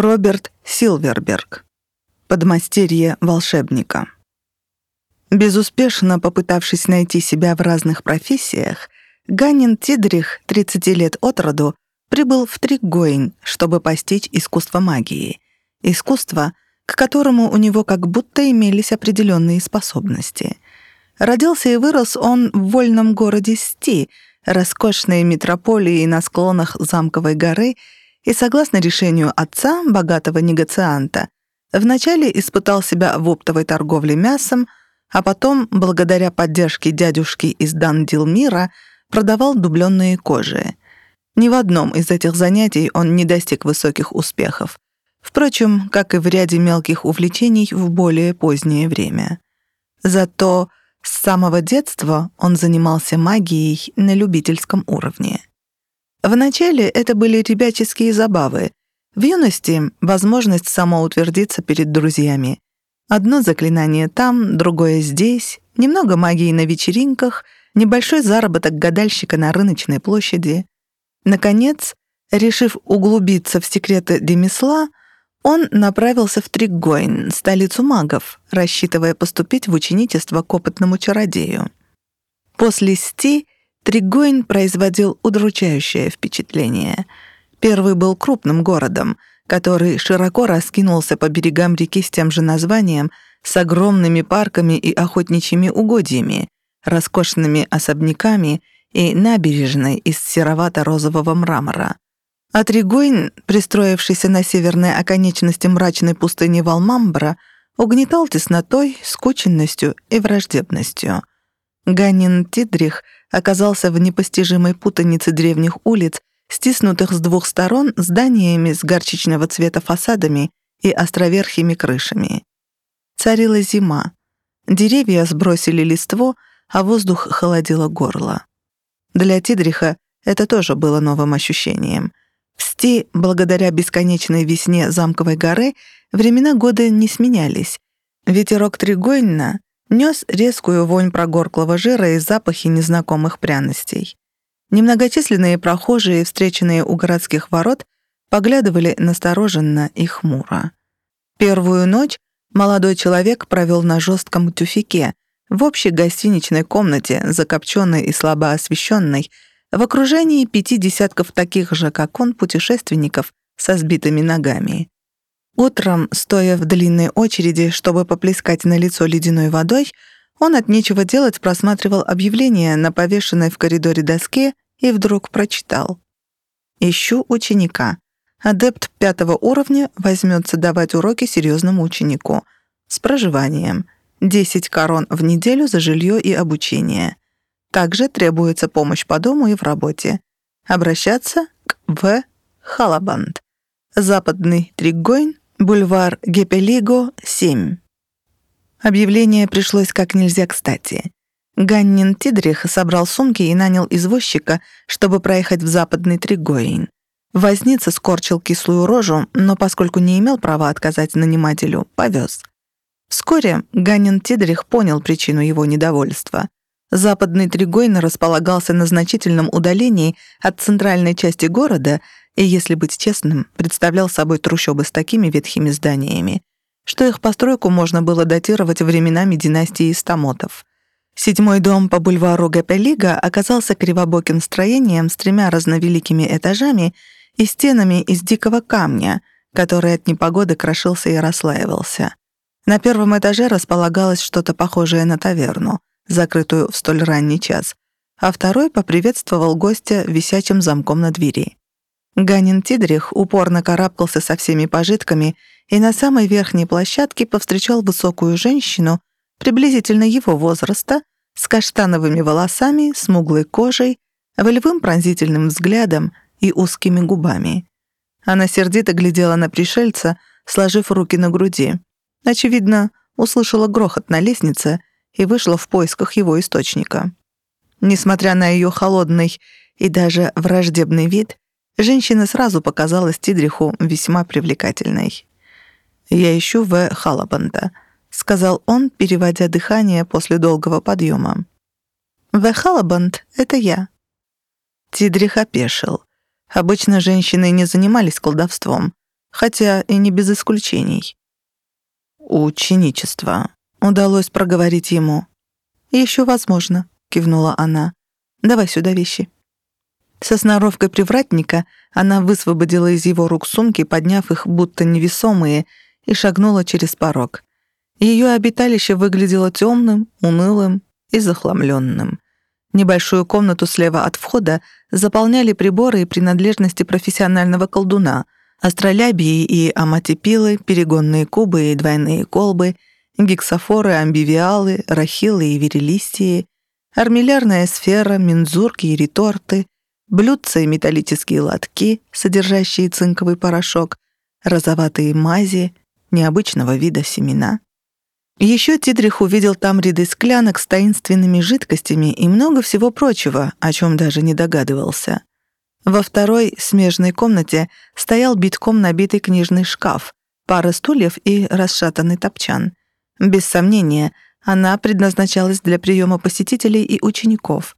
Роберт Силверберг. Подмастерье волшебника. Безуспешно попытавшись найти себя в разных профессиях, Ганнин Тидрих, 30 лет от роду, прибыл в Триггоин, чтобы постичь искусство магии. Искусство, к которому у него как будто имелись определенные способности. Родился и вырос он в вольном городе Сти, роскошной метрополии на склонах замковой горы — и, согласно решению отца, богатого негацианта, вначале испытал себя в оптовой торговле мясом, а потом, благодаря поддержке дядюшки из Дандилмира, продавал дубленные кожи. Ни в одном из этих занятий он не достиг высоких успехов. Впрочем, как и в ряде мелких увлечений в более позднее время. Зато с самого детства он занимался магией на любительском уровне. Вначале это были ребяческие забавы. В юности — возможность самоутвердиться перед друзьями. Одно заклинание там, другое здесь, немного магии на вечеринках, небольшой заработок гадальщика на рыночной площади. Наконец, решив углубиться в секреты ремесла, он направился в Триггойн, столицу магов, рассчитывая поступить в ученичество к опытному чародею. После Сти Тригойн производил удручающее впечатление. Первый был крупным городом, который широко раскинулся по берегам реки с тем же названием, с огромными парками и охотничьими угодьями, роскошными особняками и набережной из серовато-розового мрамора. А Тригойн, пристроившийся на северной оконечности мрачной пустыни Валмамбра, угнетал теснотой, скученностью и враждебностью. Ганнин Тидрих — оказался в непостижимой путанице древних улиц, стиснутых с двух сторон зданиями с горчичного цвета фасадами и островерхими крышами. Царила зима. Деревья сбросили листво, а воздух холодило горло. Для Тидриха это тоже было новым ощущением. В Сти, благодаря бесконечной весне замковой горы, времена года не сменялись. Ветерок Тригойна нес резкую вонь прогорклого жира и запахи незнакомых пряностей. Немногочисленные прохожие, встреченные у городских ворот, поглядывали настороженно и хмуро. Первую ночь молодой человек провел на жестком тюфике, в общей гостиничной комнате, закопченной и слабо освещенной, в окружении пяти десятков таких же, как он, путешественников со сбитыми ногами. Утром, стоя в длинной очереди, чтобы поплескать на лицо ледяной водой, он от нечего делать просматривал объявление на повешенной в коридоре доске и вдруг прочитал. «Ищу ученика. Адепт пятого уровня возьмется давать уроки серьезному ученику. С проживанием. 10 корон в неделю за жилье и обучение. Также требуется помощь по дому и в работе. Обращаться к В. Халабанд. Западный Тригойн, Бульвар Гепелиго, 7. Объявление пришлось как нельзя кстати. Ганнин Тидрих собрал сумки и нанял извозчика, чтобы проехать в западный Тригоин. Возница скорчил кислую рожу, но поскольку не имел права отказать нанимателю, повез. Вскоре Ганнин Тидрих понял причину его недовольства. Западный Тригойн располагался на значительном удалении от центральной части города и, если быть честным, представлял собой трущобы с такими ветхими зданиями, что их постройку можно было датировать временами династии Стамотов. Седьмой дом по бульвару Гапелига оказался кривобоким строением с тремя разновеликими этажами и стенами из дикого камня, который от непогоды крошился и расслаивался. На первом этаже располагалось что-то похожее на таверну, закрытую в столь ранний час, а второй поприветствовал гостя висячим замком на двери. Ганин Тидрих упорно карабкался со всеми пожитками и на самой верхней площадке повстречал высокую женщину приблизительно его возраста, с каштановыми волосами, смуглой кожей, волевым пронзительным взглядом и узкими губами. Она сердито глядела на пришельца, сложив руки на груди. Очевидно, услышала грохот на лестнице и вышла в поисках его источника. Несмотря на ее холодный и даже враждебный вид, Женщина сразу показалась Тидриху весьма привлекательной. «Я ищу В. Халабанда», — сказал он, переводя дыхание после долгого подъема. «В. Халабанд — это я». Тидрих опешил. Обычно женщины не занимались колдовством. хотя и не без исключений. «Ученичество», — удалось проговорить ему. «Еще возможно», — кивнула она. «Давай сюда вещи». Со сноровкой привратника она высвободила из его рук сумки, подняв их будто невесомые, и шагнула через порог. Ее обиталище выглядело темным, унылым и захламленным. Небольшую комнату слева от входа заполняли приборы и принадлежности профессионального колдуна, астролябии и аматипилы, перегонные кубы и двойные колбы, гексофоры, амбивиалы, рахилы и верилистии, армиллярная сфера, мензурки и реторты, блюдца и металлические лотки, содержащие цинковый порошок, розоватые мази, необычного вида семена. Еще Тидрих увидел там ряды склянок с таинственными жидкостями и много всего прочего, о чем даже не догадывался. Во второй, смежной комнате стоял битком набитый книжный шкаф, пара стульев и расшатанный топчан. Без сомнения, она предназначалась для приема посетителей и учеников.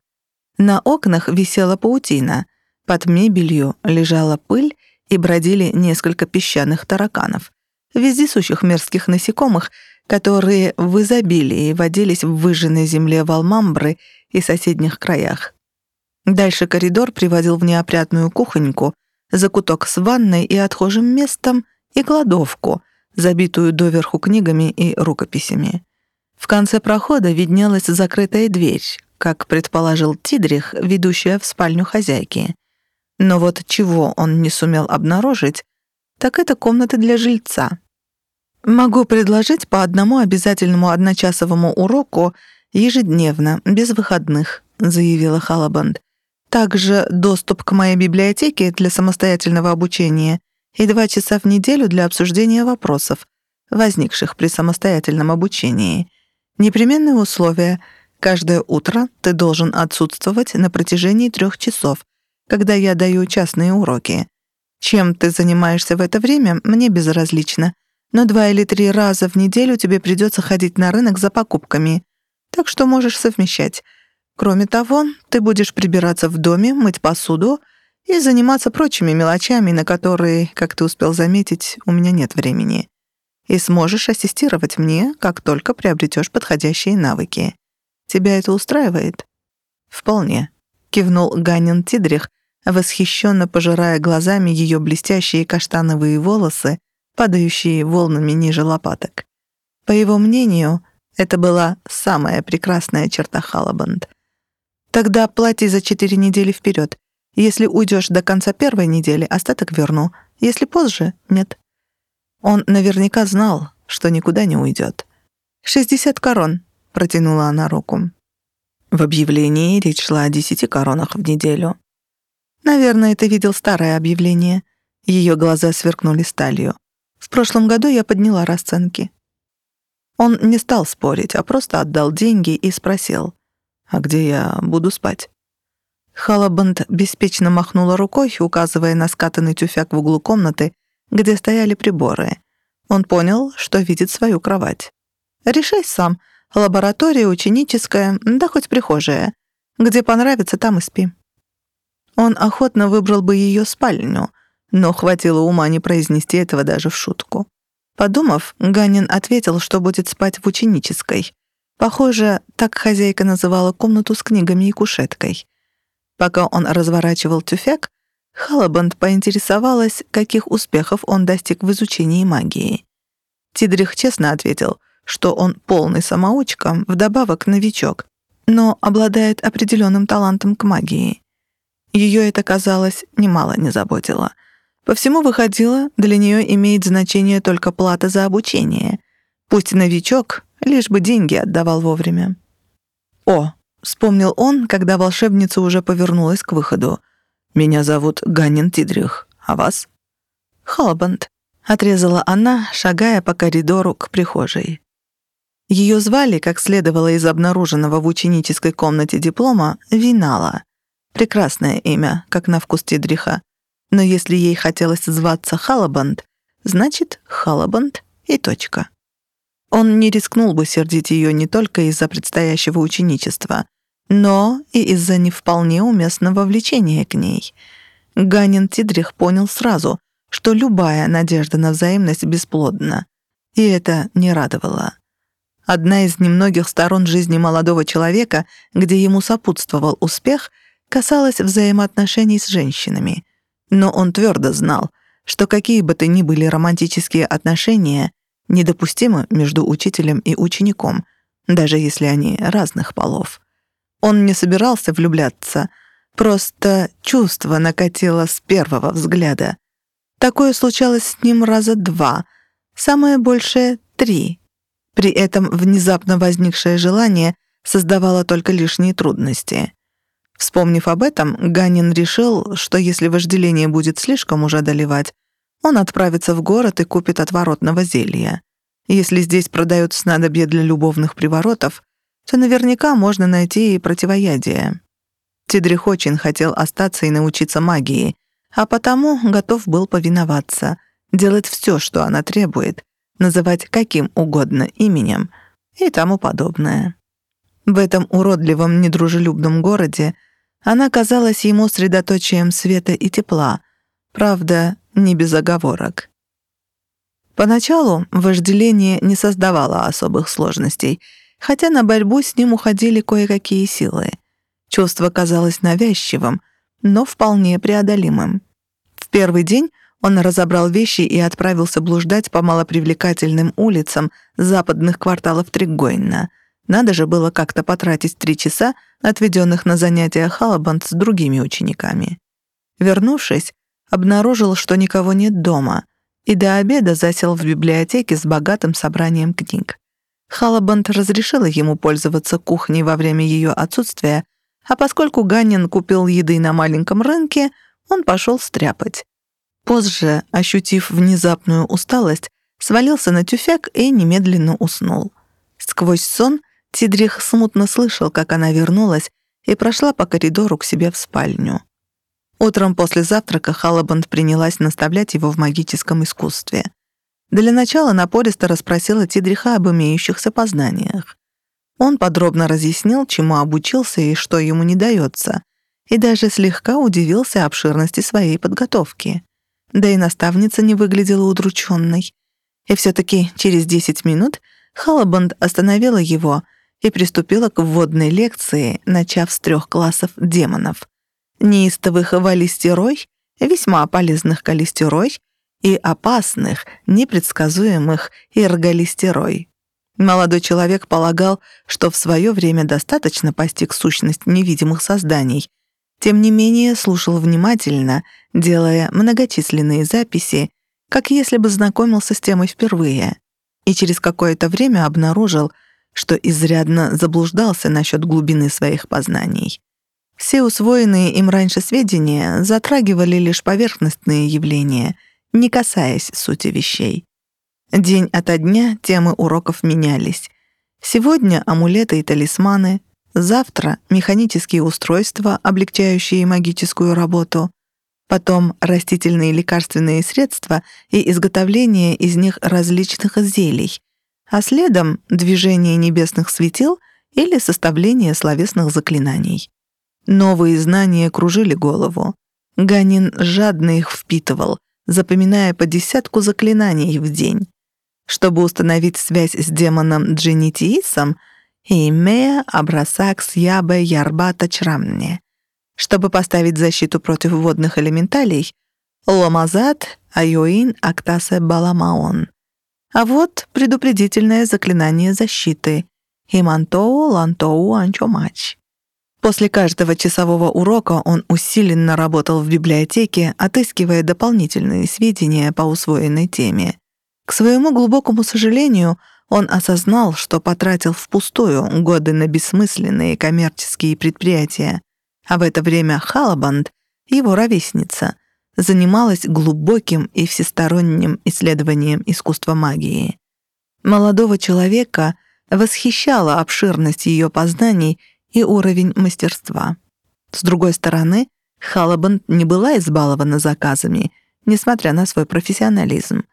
На окнах висела паутина, под мебелью лежала пыль и бродили несколько песчаных тараканов, вездесущих мерзких насекомых, которые в изобилии водились в выжженной земле Валмамбры и соседних краях. Дальше коридор приводил в неопрятную кухоньку, закуток с ванной и отхожим местом и кладовку, забитую доверху книгами и рукописями. В конце прохода виднелась закрытая дверь, как предположил Тидрих, ведущая в спальню хозяйки. Но вот чего он не сумел обнаружить, так это комната для жильца. Могу предложить по одному обязательному одночасовому уроку ежедневно, без выходных, заявила Халабанд. Также доступ к моей библиотеке для самостоятельного обучения и два часа в неделю для обсуждения вопросов, возникших при самостоятельном обучении. Непременные условия — Каждое утро ты должен отсутствовать на протяжении трех часов, когда я даю частные уроки. Чем ты занимаешься в это время, мне безразлично, но два или три раза в неделю тебе придется ходить на рынок за покупками, так что можешь совмещать. Кроме того, ты будешь прибираться в доме, мыть посуду и заниматься прочими мелочами, на которые, как ты успел заметить, у меня нет времени. И сможешь ассистировать мне, как только приобретешь подходящие навыки. Тебя это устраивает?» «Вполне», — кивнул Ганин Тидрих, восхищенно пожирая глазами ее блестящие каштановые волосы, падающие волнами ниже лопаток. По его мнению, это была самая прекрасная черта Халабанд. «Тогда плати за четыре недели вперед. Если уйдешь до конца первой недели, остаток верну. Если позже — нет». Он наверняка знал, что никуда не уйдет. «Шестьдесят корон», — протянула она руку. В объявлении речь шла о десяти коронах в неделю. Наверное, ты видел старое объявление. Ее глаза сверкнули сталью. В прошлом году я подняла расценки. Он не стал спорить, а просто отдал деньги и спросил, «А где я буду спать?» Халабанд беспечно махнула рукой, указывая на скатанный тюфяк в углу комнаты, где стояли приборы. Он понял, что видит свою кровать. «Решай сам», Лаборатория ученическая, да хоть прихожая. Где понравится, там и спи». Он охотно выбрал бы ее спальню, но хватило ума не произнести этого даже в шутку. Подумав, Ганин ответил, что будет спать в ученической. Похоже, так хозяйка называла комнату с книгами и кушеткой. Пока он разворачивал тюфяк, Халабанд поинтересовалась, каких успехов он достиг в изучении магии. Тидрих честно ответил — что он полный самоучка, вдобавок новичок, но обладает определенным талантом к магии. Ее это, казалось, немало не заботило. По всему выходило, для нее имеет значение только плата за обучение. Пусть новичок, лишь бы деньги отдавал вовремя. «О!» — вспомнил он, когда волшебница уже повернулась к выходу. «Меня зовут Ганнин Тидрих, а вас?» «Холбанд», — отрезала она, шагая по коридору к прихожей. Ее звали, как следовало из обнаруженного в ученической комнате диплома, Винала. Прекрасное имя, как на вкус Тидриха. Но если ей хотелось зваться Халабанд, значит Халабанд и точка. Он не рискнул бы сердить ее не только из-за предстоящего ученичества, но и из-за не вполне уместного влечения к ней. Ганин Тидрих понял сразу, что любая надежда на взаимность бесплодна. И это не радовало. Одна из немногих сторон жизни молодого человека, где ему сопутствовал успех, касалась взаимоотношений с женщинами. Но он твердо знал, что какие бы то ни были романтические отношения недопустимы между учителем и учеником, даже если они разных полов. Он не собирался влюбляться, просто чувство накатило с первого взгляда. Такое случалось с ним раза два, самое большее — три. При этом внезапно возникшее желание создавало только лишние трудности. Вспомнив об этом, Ганин решил, что если вожделение будет слишком уже одолевать, он отправится в город и купит отворотного зелья. Если здесь продают снадобья для любовных приворотов, то наверняка можно найти и противоядие. Тидрих очень хотел остаться и научиться магии, а потому готов был повиноваться, делать все, что она требует, называть каким угодно именем и тому подобное. В этом уродливом, недружелюбном городе она казалась ему средоточием света и тепла, правда, не без оговорок. Поначалу вожделение не создавало особых сложностей, хотя на борьбу с ним уходили кое-какие силы. Чувство казалось навязчивым, но вполне преодолимым. В первый день он разобрал вещи и отправился блуждать по малопривлекательным улицам западных кварталов Тригойна. Надо же было как-то потратить три часа, отведенных на занятия Халабанд с другими учениками. Вернувшись, обнаружил, что никого нет дома, и до обеда засел в библиотеке с богатым собранием книг. Халабанд разрешила ему пользоваться кухней во время ее отсутствия, а поскольку Ганин купил еды на маленьком рынке, он пошел стряпать. Позже, ощутив внезапную усталость, свалился на тюфяк и немедленно уснул. Сквозь сон Тидрих смутно слышал, как она вернулась и прошла по коридору к себе в спальню. Утром после завтрака Халабанд принялась наставлять его в магическом искусстве. Для начала напористо расспросила Тидриха об имеющихся познаниях. Он подробно разъяснил, чему обучился и что ему не дается, и даже слегка удивился обширности своей подготовки да и наставница не выглядела удрученной. И все-таки через 10 минут Халабанд остановила его и приступила к вводной лекции, начав с трех классов демонов. Неистовых валистерой, весьма полезных калистерой и опасных, непредсказуемых иргалистерой. Молодой человек полагал, что в свое время достаточно постиг сущность невидимых созданий — тем не менее, слушал внимательно, делая многочисленные записи, как если бы знакомился с темой впервые, и через какое-то время обнаружил, что изрядно заблуждался насчет глубины своих познаний. Все усвоенные им раньше сведения затрагивали лишь поверхностные явления, не касаясь сути вещей. День ото дня темы уроков менялись. Сегодня амулеты и талисманы, Завтра механические устройства, облегчающие магическую работу. Потом растительные лекарственные средства и изготовление из них различных зелий. А следом движение небесных светил или составление словесных заклинаний. Новые знания кружили голову. Ганин жадно их впитывал, запоминая по десятку заклинаний в день. Чтобы установить связь с демоном Дженитиисом — имея образак ябе ярбата чрамне. Чтобы поставить защиту против водных элементалей, ломазат айоин актасе баламаон. А вот предупредительное заклинание защиты имантоу лантоу анчомач. После каждого часового урока он усиленно работал в библиотеке, отыскивая дополнительные сведения по усвоенной теме. К своему глубокому сожалению, он осознал, что потратил впустую годы на бессмысленные коммерческие предприятия, а в это время Халабанд, его ровесница, занималась глубоким и всесторонним исследованием искусства магии. Молодого человека восхищала обширность ее познаний и уровень мастерства. С другой стороны, Халабанд не была избалована заказами, несмотря на свой профессионализм.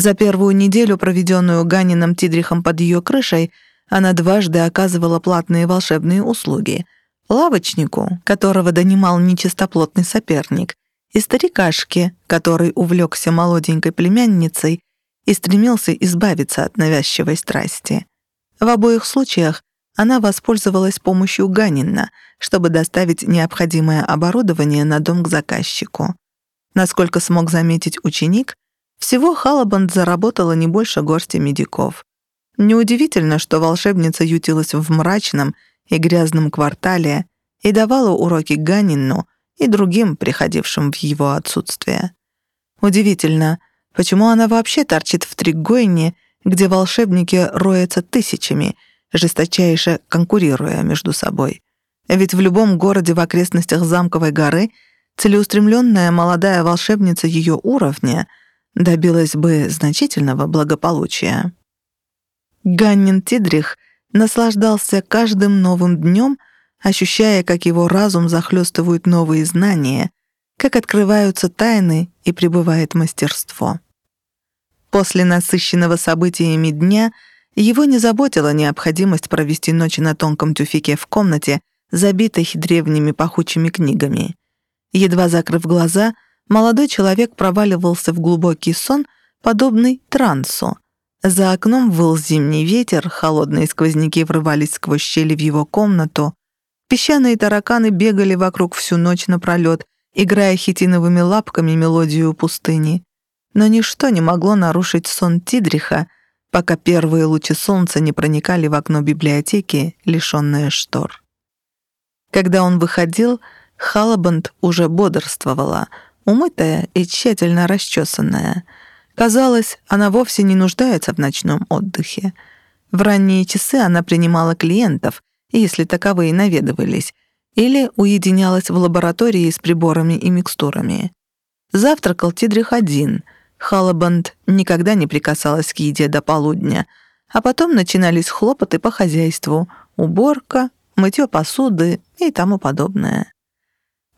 За первую неделю, проведенную Ганином Тидрихом под ее крышей, она дважды оказывала платные волшебные услуги. Лавочнику, которого донимал нечистоплотный соперник, и старикашки, который увлекся молоденькой племянницей и стремился избавиться от навязчивой страсти. В обоих случаях она воспользовалась помощью Ганина, чтобы доставить необходимое оборудование на дом к заказчику. Насколько смог заметить ученик, всего Халабанд заработала не больше горсти медиков. Неудивительно, что волшебница ютилась в мрачном и грязном квартале и давала уроки Ганину и другим, приходившим в его отсутствие. Удивительно, почему она вообще торчит в Тригойне, где волшебники роются тысячами, жесточайше конкурируя между собой. Ведь в любом городе в окрестностях Замковой горы целеустремленная молодая волшебница ее уровня добилась бы значительного благополучия. Ганнин Тидрих наслаждался каждым новым днем, ощущая, как его разум захлестывают новые знания, как открываются тайны и пребывает мастерство. После насыщенного событиями дня его не заботила необходимость провести ночь на тонком тюфике в комнате, забитой древними пахучими книгами. Едва закрыв глаза, молодой человек проваливался в глубокий сон, подобный трансу — за окном выл зимний ветер, холодные сквозняки врывались сквозь щели в его комнату. Песчаные тараканы бегали вокруг всю ночь напролёт, играя хитиновыми лапками мелодию пустыни. Но ничто не могло нарушить сон Тидриха, пока первые лучи солнца не проникали в окно библиотеки, лишённое штор. Когда он выходил, Халабанд уже бодрствовала, умытая и тщательно расчесанная — Казалось, она вовсе не нуждается в ночном отдыхе. В ранние часы она принимала клиентов, если таковые наведывались, или уединялась в лаборатории с приборами и микстурами. Завтракал Тидрих один. Халабанд никогда не прикасалась к еде до полудня, а потом начинались хлопоты по хозяйству, уборка, мытье посуды и тому подобное.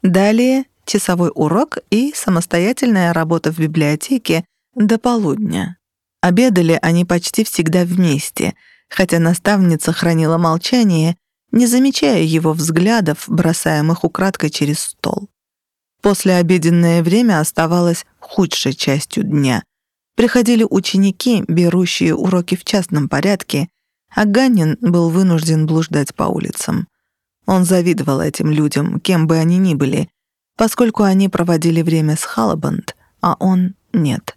Далее часовой урок и самостоятельная работа в библиотеке до полудня. Обедали они почти всегда вместе, хотя наставница хранила молчание, не замечая его взглядов, бросаемых украдкой через стол. Послеобеденное время оставалось худшей частью дня. Приходили ученики, берущие уроки в частном порядке, а Ганнин был вынужден блуждать по улицам. Он завидовал этим людям, кем бы они ни были, поскольку они проводили время с Халабанд, а он — нет.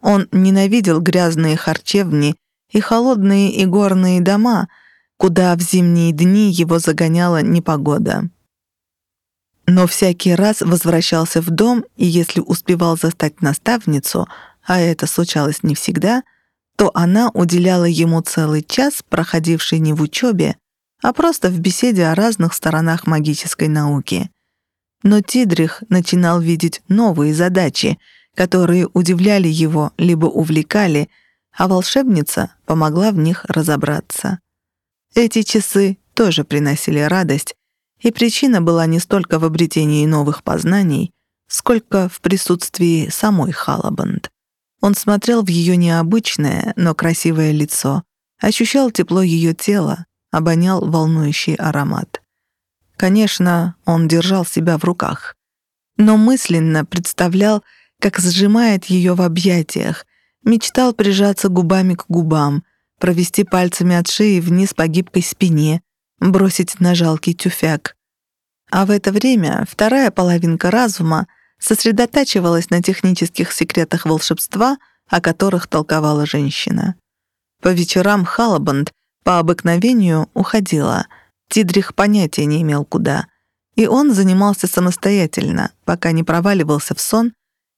Он ненавидел грязные харчевни и холодные и горные дома, куда в зимние дни его загоняла непогода. Но всякий раз возвращался в дом, и если успевал застать наставницу, а это случалось не всегда, то она уделяла ему целый час, проходивший не в учебе, а просто в беседе о разных сторонах магической науки. Но Тидрих начинал видеть новые задачи — которые удивляли его либо увлекали, а волшебница помогла в них разобраться. Эти часы тоже приносили радость, и причина была не столько в обретении новых познаний, сколько в присутствии самой Халабанд. Он смотрел в ее необычное, но красивое лицо, ощущал тепло ее тела, обонял волнующий аромат. Конечно, он держал себя в руках, но мысленно представлял, как сжимает ее в объятиях, мечтал прижаться губами к губам, провести пальцами от шеи вниз по гибкой спине, бросить на жалкий тюфяк. А в это время вторая половинка разума сосредотачивалась на технических секретах волшебства, о которых толковала женщина. По вечерам Халабанд по обыкновению уходила. Тидрих понятия не имел куда. И он занимался самостоятельно, пока не проваливался в сон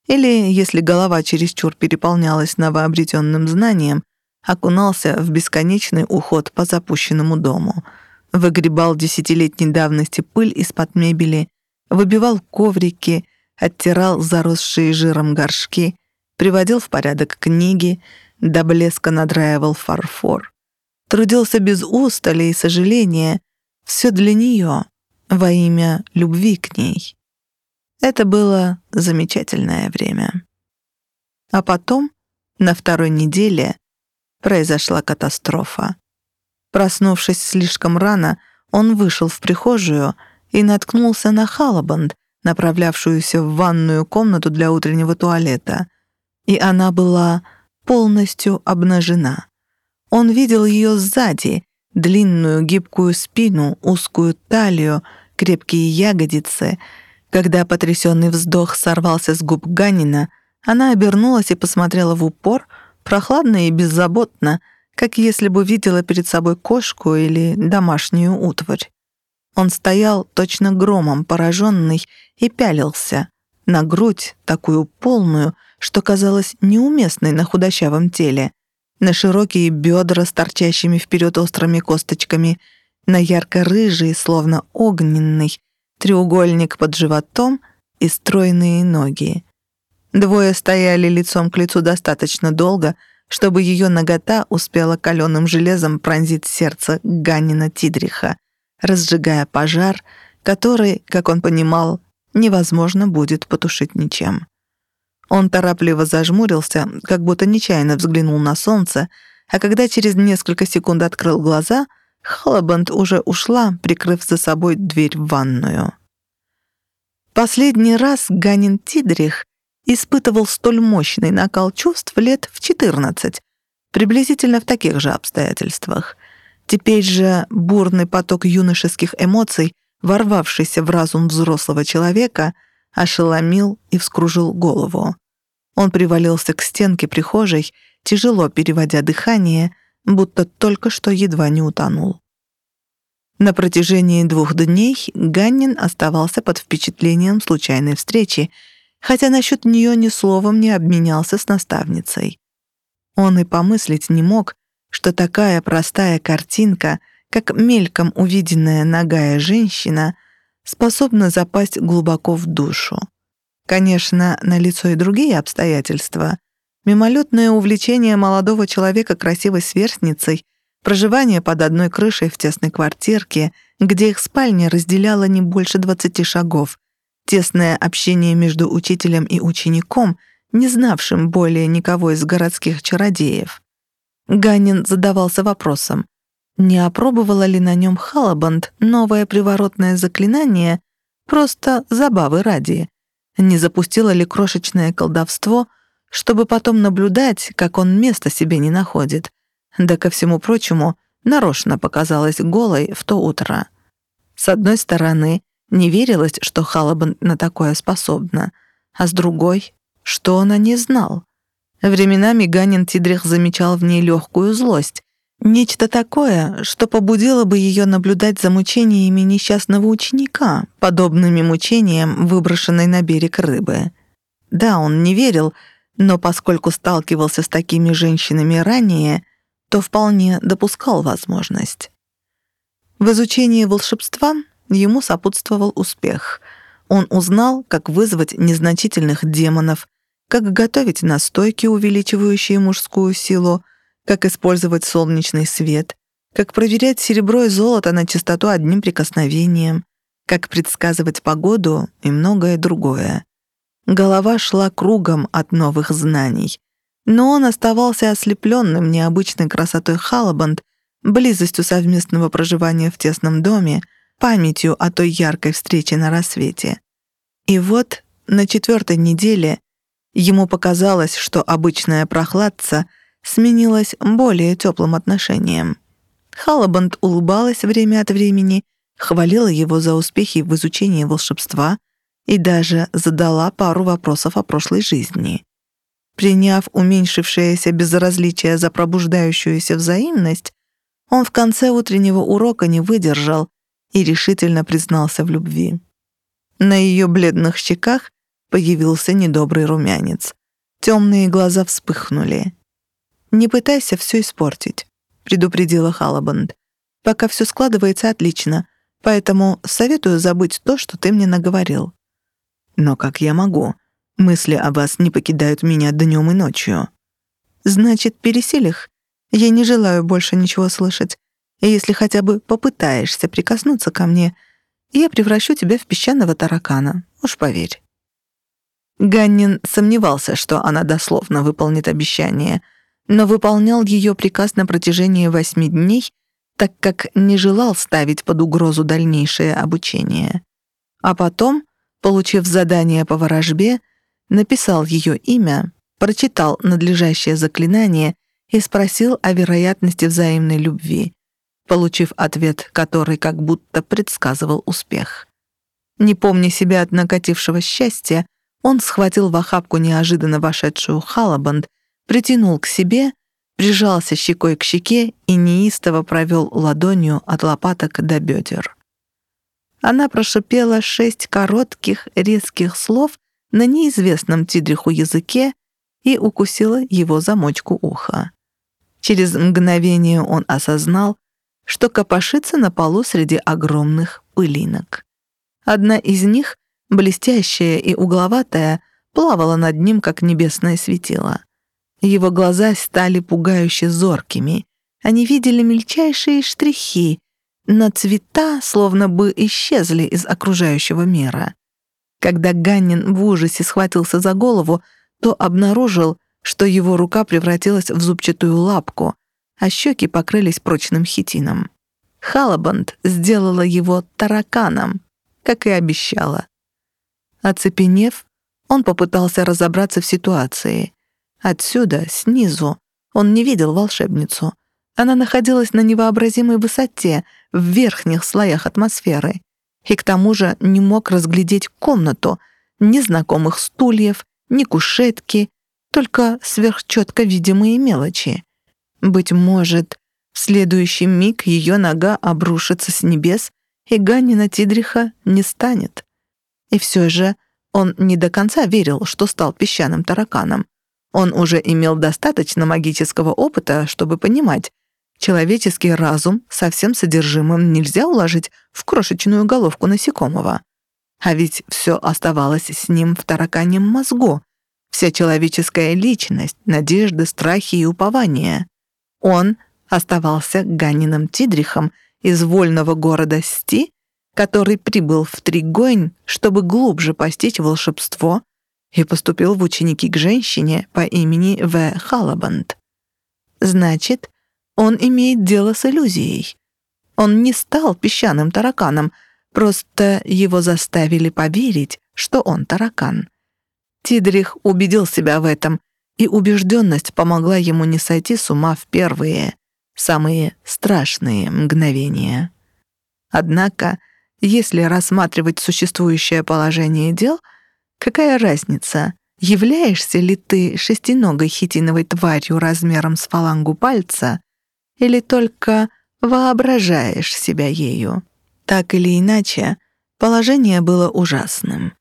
или, если голова чересчур переполнялась новообретенным знанием, окунался в бесконечный уход по запущенному дому, выгребал десятилетней давности пыль из-под мебели, выбивал коврики, оттирал заросшие жиром горшки, приводил в порядок книги, до блеска надраивал фарфор. Трудился без устали и сожаления, все для нее, во имя любви к ней. Это было замечательное время. А потом, на второй неделе, произошла катастрофа. Проснувшись слишком рано, он вышел в прихожую и наткнулся на Халабанд, направлявшуюся в ванную комнату для утреннего туалета. И она была полностью обнажена. Он видел ее сзади, длинную гибкую спину, узкую талию, крепкие ягодицы. Когда потрясенный вздох сорвался с губ Ганина, она обернулась и посмотрела в упор, прохладно и беззаботно, как если бы видела перед собой кошку или домашнюю утварь. Он стоял точно громом, пораженный, и пялился на грудь, такую полную, что казалась неуместной на худощавом теле, на широкие бедра с торчащими вперед острыми косточками, на ярко-рыжий, словно огненный, треугольник под животом и стройные ноги. Двое стояли лицом к лицу достаточно долго, чтобы ее нагота успела каленым железом пронзить сердце Ганнина Тидриха, разжигая пожар, который, как он понимал, невозможно будет потушить ничем. Он торопливо зажмурился, как будто нечаянно взглянул на солнце, а когда через несколько секунд открыл глаза, Халабанд уже ушла, прикрыв за собой дверь в ванную. Последний раз Ганин Тидрих испытывал столь мощный накал чувств лет в 14, приблизительно в таких же обстоятельствах. Теперь же бурный поток юношеских эмоций, ворвавшийся в разум взрослого человека, ошеломил и вскружил голову. Он привалился к стенке прихожей, тяжело переводя дыхание, будто только что едва не утонул. На протяжении двух дней Ганнин оставался под впечатлением случайной встречи, хотя насчет нее ни словом не обменялся с наставницей. Он и помыслить не мог, что такая простая картинка, как мельком увиденная нагая женщина, способна запасть глубоко в душу. Конечно, налицо и другие обстоятельства. Мимолетное увлечение молодого человека красивой сверстницей, проживание под одной крышей в тесной квартирке, где их спальня разделяла не больше двадцати шагов, Тесное общение между учителем и учеником, не знавшим более никого из городских чародеев. Ганин задавался вопросом, не опробовала ли на нем Халабанд новое приворотное заклинание просто забавы ради, не запустила ли крошечное колдовство, чтобы потом наблюдать, как он места себе не находит, да ко всему прочему нарочно показалась голой в то утро. С одной стороны, не верилось, что Халабанд на такое способна, а с другой, что он о ней знал. Временами Ганин Тидрих замечал в ней легкую злость, нечто такое, что побудило бы ее наблюдать за мучениями несчастного ученика, подобными мучениям, выброшенной на берег рыбы. Да, он не верил, но поскольку сталкивался с такими женщинами ранее, то вполне допускал возможность. В изучении волшебства Ему сопутствовал успех. Он узнал, как вызвать незначительных демонов, как готовить настойки, увеличивающие мужскую силу, как использовать солнечный свет, как проверять серебро и золото на чистоту одним прикосновением, как предсказывать погоду и многое другое. Голова шла кругом от новых знаний. Но он оставался ослепленным необычной красотой Халабанд, близостью совместного проживания в тесном доме, памятью о той яркой встрече на рассвете. И вот на четвертой неделе ему показалось, что обычная прохладца сменилась более теплым отношением. Халабанд улыбалась время от времени, хвалила его за успехи в изучении волшебства и даже задала пару вопросов о прошлой жизни. Приняв уменьшившееся безразличие за пробуждающуюся взаимность, он в конце утреннего урока не выдержал и решительно признался в любви. На ее бледных щеках появился недобрый румянец. Темные глаза вспыхнули. «Не пытайся все испортить», — предупредила Халабанд. «Пока все складывается отлично, поэтому советую забыть то, что ты мне наговорил». «Но как я могу? Мысли о вас не покидают меня днем и ночью». «Значит, пересиль их. Я не желаю больше ничего слышать. И если хотя бы попытаешься прикоснуться ко мне, я превращу тебя в песчаного таракана, уж поверь». Ганнин сомневался, что она дословно выполнит обещание, но выполнял ее приказ на протяжении восьми дней, так как не желал ставить под угрозу дальнейшее обучение. А потом получив задание по ворожбе, написал ее имя, прочитал надлежащее заклинание и спросил о вероятности взаимной любви, получив ответ, который как будто предсказывал успех. Не помня себя от накатившего счастья, он схватил в охапку неожиданно вошедшую Халабанд, притянул к себе, прижался щекой к щеке и неистово провел ладонью от лопаток до бедер. Она прошипела шесть коротких, резких слов на неизвестном Тидриху языке и укусила его замочку уха. Через мгновение он осознал, что копошится на полу среди огромных пылинок. Одна из них, блестящая и угловатая, плавала над ним, как небесное светило. Его глаза стали пугающе зоркими. Они видели мельчайшие штрихи, но цвета словно бы исчезли из окружающего мира. Когда Ганнин в ужасе схватился за голову, то обнаружил, что его рука превратилась в зубчатую лапку, а щеки покрылись прочным хитином. Халабанд сделала его тараканом, как и обещала. Оцепенев, он попытался разобраться в ситуации. Отсюда, снизу, он не видел волшебницу. Она находилась на невообразимой высоте, в верхних слоях атмосферы. И к тому же не мог разглядеть комнату, ни знакомых стульев, ни кушетки, только сверхчетко видимые мелочи. Быть может, в следующий миг ее нога обрушится с небес, и Ганнина Тидриха не станет. И все же он не до конца верил, что стал песчаным тараканом. Он уже имел достаточно магического опыта, чтобы понимать, человеческий разум со всем содержимым нельзя уложить в крошечную головку насекомого. А ведь все оставалось с ним в тараканьем мозгу, вся человеческая личность, надежды, страхи и упования. Он оставался Ганином Тидрихом из вольного города Сти, который прибыл в Тригойн, чтобы глубже постичь волшебство, и поступил в ученики к женщине по имени В. Халабанд. Значит, он имеет дело с иллюзией. Он не стал песчаным тараканом, просто его заставили поверить, что он таракан. Тидрих убедил себя в этом, и убежденность помогла ему не сойти с ума в первые, самые страшные мгновения. Однако, если рассматривать существующее положение дел, какая разница, являешься ли ты шестиногой хитиновой тварью размером с фалангу пальца или только воображаешь себя ею? Так или иначе, положение было ужасным.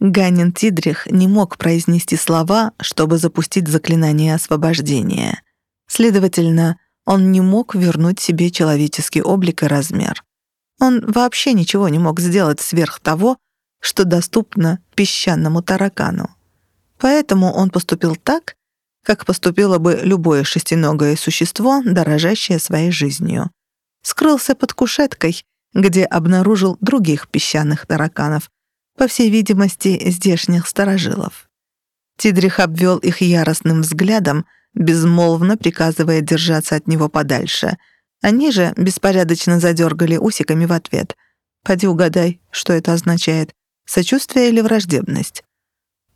Ганнин Тидрих не мог произнести слова, чтобы запустить заклинание освобождения. Следовательно, он не мог вернуть себе человеческий облик и размер. Он вообще ничего не мог сделать сверх того, что доступно песчаному таракану. Поэтому он поступил так, как поступило бы любое шестиногое существо, дорожащее своей жизнью. Скрылся под кушеткой, где обнаружил других песчаных тараканов, по всей видимости, здешних старожилов. Тидрих обвел их яростным взглядом, безмолвно приказывая держаться от него подальше. Они же беспорядочно задергали усиками в ответ. «Поди угадай, что это означает. Сочувствие или враждебность?»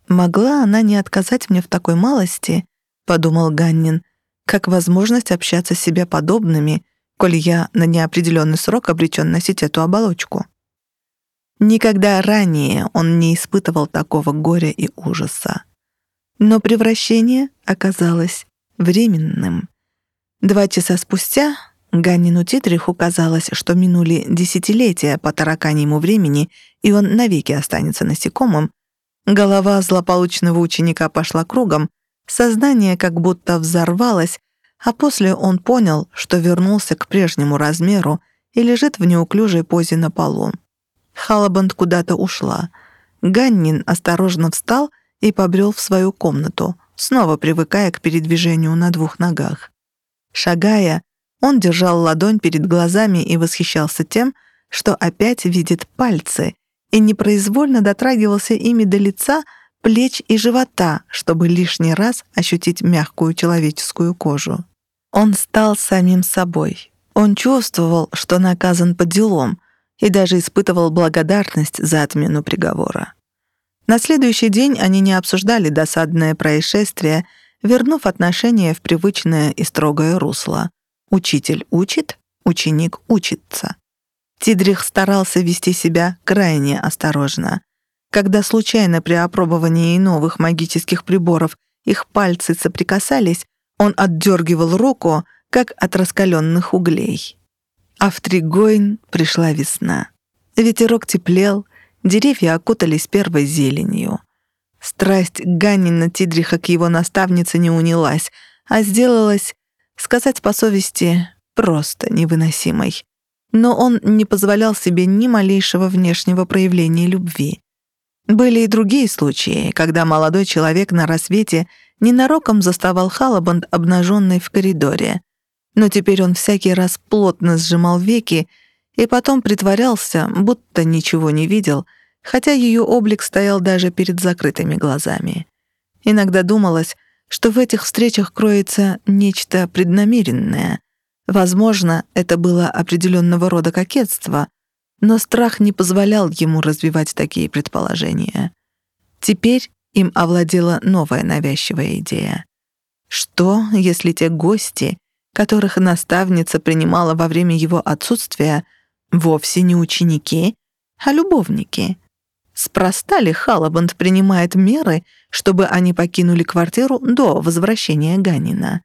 «Могла она не отказать мне в такой малости?» — подумал Ганнин, «как возможность общаться с себе подобными, коль я на неопределенный срок обречен носить эту оболочку». Никогда ранее он не испытывал такого горя и ужаса. Но превращение оказалось временным. Два часа спустя Ганнину Титриху казалось, что минули десятилетия по тараканьему времени, и он навеки останется насекомым. Голова злополучного ученика пошла кругом, сознание как будто взорвалось, а после он понял, что вернулся к прежнему размеру и лежит в неуклюжей позе на полу. Халабанд куда-то ушла. Ганнин осторожно встал и побрел в свою комнату, снова привыкая к передвижению на двух ногах. Шагая, он держал ладонь перед глазами и восхищался тем, что опять видит пальцы, и непроизвольно дотрагивался ими до лица, плеч и живота, чтобы лишний раз ощутить мягкую человеческую кожу. Он стал самим собой. Он чувствовал, что наказан по делам, и даже испытывал благодарность за отмену приговора. На следующий день они не обсуждали досадное происшествие, вернув отношения в привычное и строгое русло. Учитель учит, ученик учится. Тидрих старался вести себя крайне осторожно. Когда случайно при опробовании новых магических приборов их пальцы соприкасались, он отдергивал руку, как от раскаленных углей. А в Тригойн пришла весна. Ветерок теплел, деревья окутались первой зеленью. Страсть Ганнина Тидриха к его наставнице не унялась, а сделалась, сказать по совести, просто невыносимой. Но он не позволял себе ни малейшего внешнего проявления любви. Были и другие случаи, когда молодой человек на рассвете ненароком заставал Халабанд обнаженной в коридоре. Но теперь он всякий раз плотно сжимал веки и потом притворялся, будто ничего не видел, хотя ее облик стоял даже перед закрытыми глазами. Иногда думалось, что в этих встречах кроется нечто преднамеренное. Возможно, это было определенного рода кокетство, но страх не позволял ему развивать такие предположения. Теперь им овладела новая навязчивая идея. Что, если те гости, которых наставница принимала во время его отсутствия, вовсе не ученики, а любовники? Спроста ли Халабанд принимает меры, чтобы они покинули квартиру до возвращения Ганина?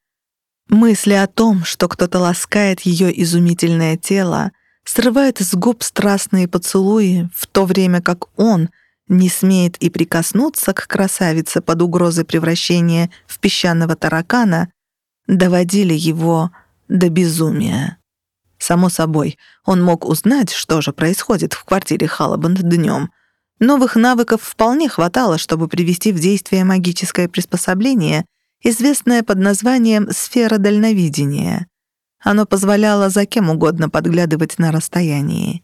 Мысли о том, что кто-то ласкает ее изумительное тело, срывает с губ страстные поцелуи, в то время как он не смеет и прикоснуться к красавице под угрозой превращения в песчаного таракана, доводили его до безумия. Само собой, он мог узнать, что же происходит в квартире Халабанд днем. Новых навыков вполне хватало, чтобы привести в действие магическое приспособление, известное под названием «сфера дальновидения». Оно позволяло за кем угодно подглядывать на расстоянии.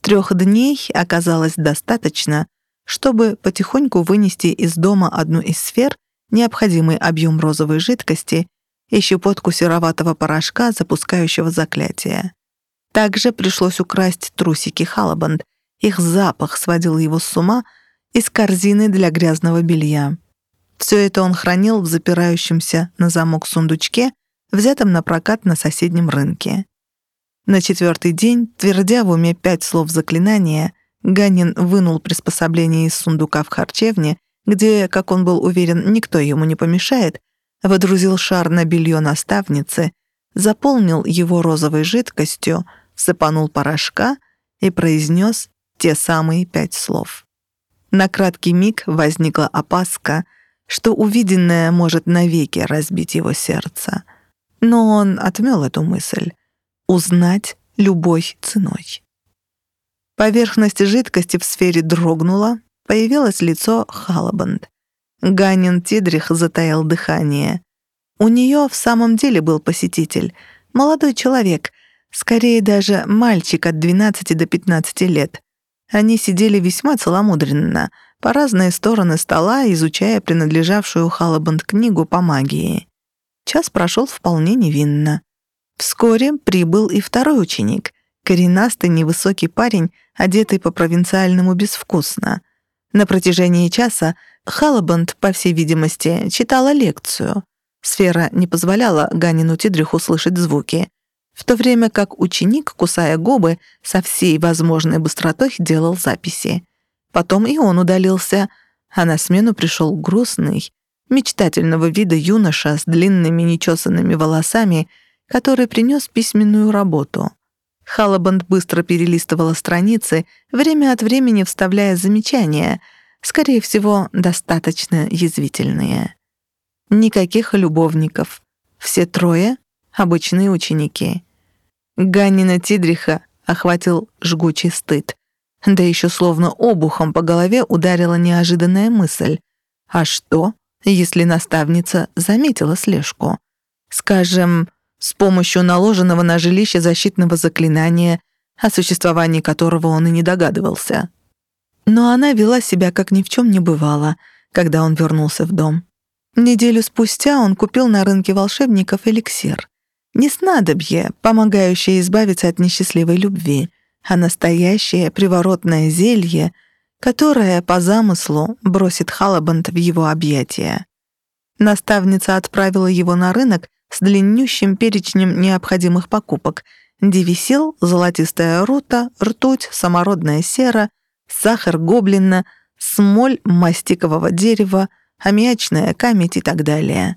Трех дней оказалось достаточно, чтобы потихоньку вынести из дома одну из сфер, необходимый объем розовой жидкости и щепотку сероватого порошка, запускающего заклятие. Также пришлось украсть трусики Халабанд. Их запах сводил его с ума из корзины для грязного белья. Все это он хранил в запирающемся на замок сундучке, взятом на прокат на соседнем рынке. На четвертый день, твердя в уме пять слов заклинания, Ганин вынул приспособление из сундука в харчевне, где, как он был уверен, никто ему не помешает, водрузил шар на белье наставницы, заполнил его розовой жидкостью, сыпанул порошка и произнес те самые пять слов. На краткий миг возникла опаска, что увиденное может навеки разбить его сердце. Но он отмел эту мысль. Узнать любой ценой. Поверхность жидкости в сфере дрогнула, появилось лицо Халабанд. Ганин Тидрих затаил дыхание. У нее в самом деле был посетитель, молодой человек, скорее даже мальчик от 12 до 15 лет. Они сидели весьма целомудренно, по разные стороны стола, изучая принадлежавшую Халабанд книгу по магии. Час прошел вполне невинно. Вскоре прибыл и второй ученик, коренастый невысокий парень, одетый по-провинциальному безвкусно. На протяжении часа Халабанд, по всей видимости, читала лекцию. Сфера не позволяла Ганину Тидриху слышать звуки, в то время как ученик, кусая губы, со всей возможной быстротой делал записи. Потом и он удалился, а на смену пришел грустный, мечтательного вида юноша с длинными нечесанными волосами, который принес письменную работу. Халабанд быстро перелистывала страницы, время от времени вставляя замечания — скорее всего, достаточно язвительные. Никаких любовников. Все трое — обычные ученики. Ганнина Тидриха охватил жгучий стыд. Да еще словно обухом по голове ударила неожиданная мысль. А что, если наставница заметила слежку? Скажем, с помощью наложенного на жилище защитного заклинания, о существовании которого он и не догадывался. Но она вела себя, как ни в чем не бывало, когда он вернулся в дом. Неделю спустя он купил на рынке волшебников эликсир. Не снадобье, помогающее избавиться от несчастливой любви, а настоящее приворотное зелье, которая по замыслу бросит Халабанд в его объятия. Наставница отправила его на рынок с длиннющим перечнем необходимых покупок, где висел золотистая рута, ртуть, самородная сера, сахар гоблина, смоль мастикового дерева, аммиачная камедь и так далее.